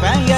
فيا